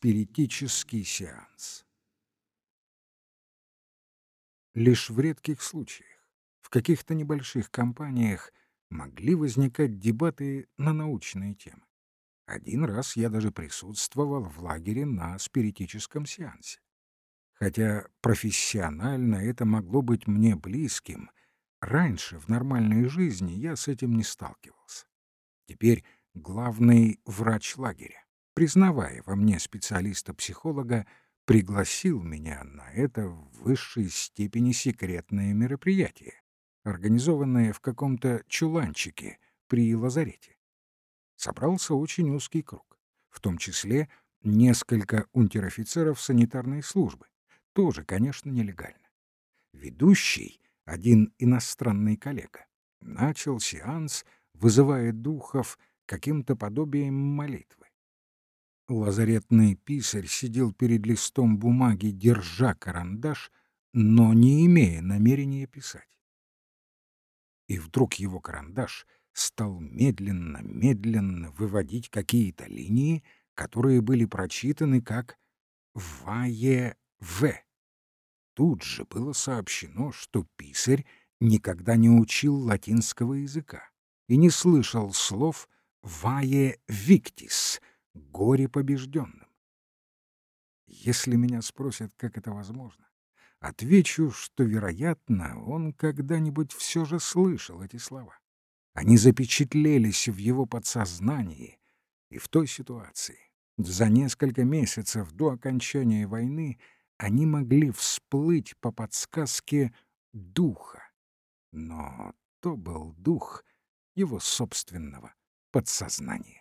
Спиритический сеанс. Лишь в редких случаях, в каких-то небольших компаниях могли возникать дебаты на научные темы. Один раз я даже присутствовал в лагере на спиритическом сеансе. Хотя профессионально это могло быть мне близким, раньше в нормальной жизни я с этим не сталкивался. Теперь главный врач лагеря, признавая во мне специалиста-психолога, пригласил меня на это в высшей степени секретное мероприятие, организованное в каком-то чуланчике при лазарете. Собрался очень узкий круг, в том числе несколько унтер-офицеров санитарной службы, тоже, конечно, нелегально. Ведущий, один иностранный коллега, начал сеанс, вызывая духов каким-то подобием молитвы. Лазаретный писарь сидел перед листом бумаги, держа карандаш, но не имея намерения писать. И вдруг его карандаш стал медленно-медленно выводить какие-то линии, которые были прочитаны как «Вае в. Тут же было сообщено, что писарь никогда не учил латинского языка и не слышал слов «вае виктис» — «горе побежденным». Если меня спросят, как это возможно, отвечу, что, вероятно, он когда-нибудь все же слышал эти слова. Они запечатлелись в его подсознании и в той ситуации. За несколько месяцев до окончания войны они могли всплыть по подсказке духа. Но то был дух его собственного подсознания.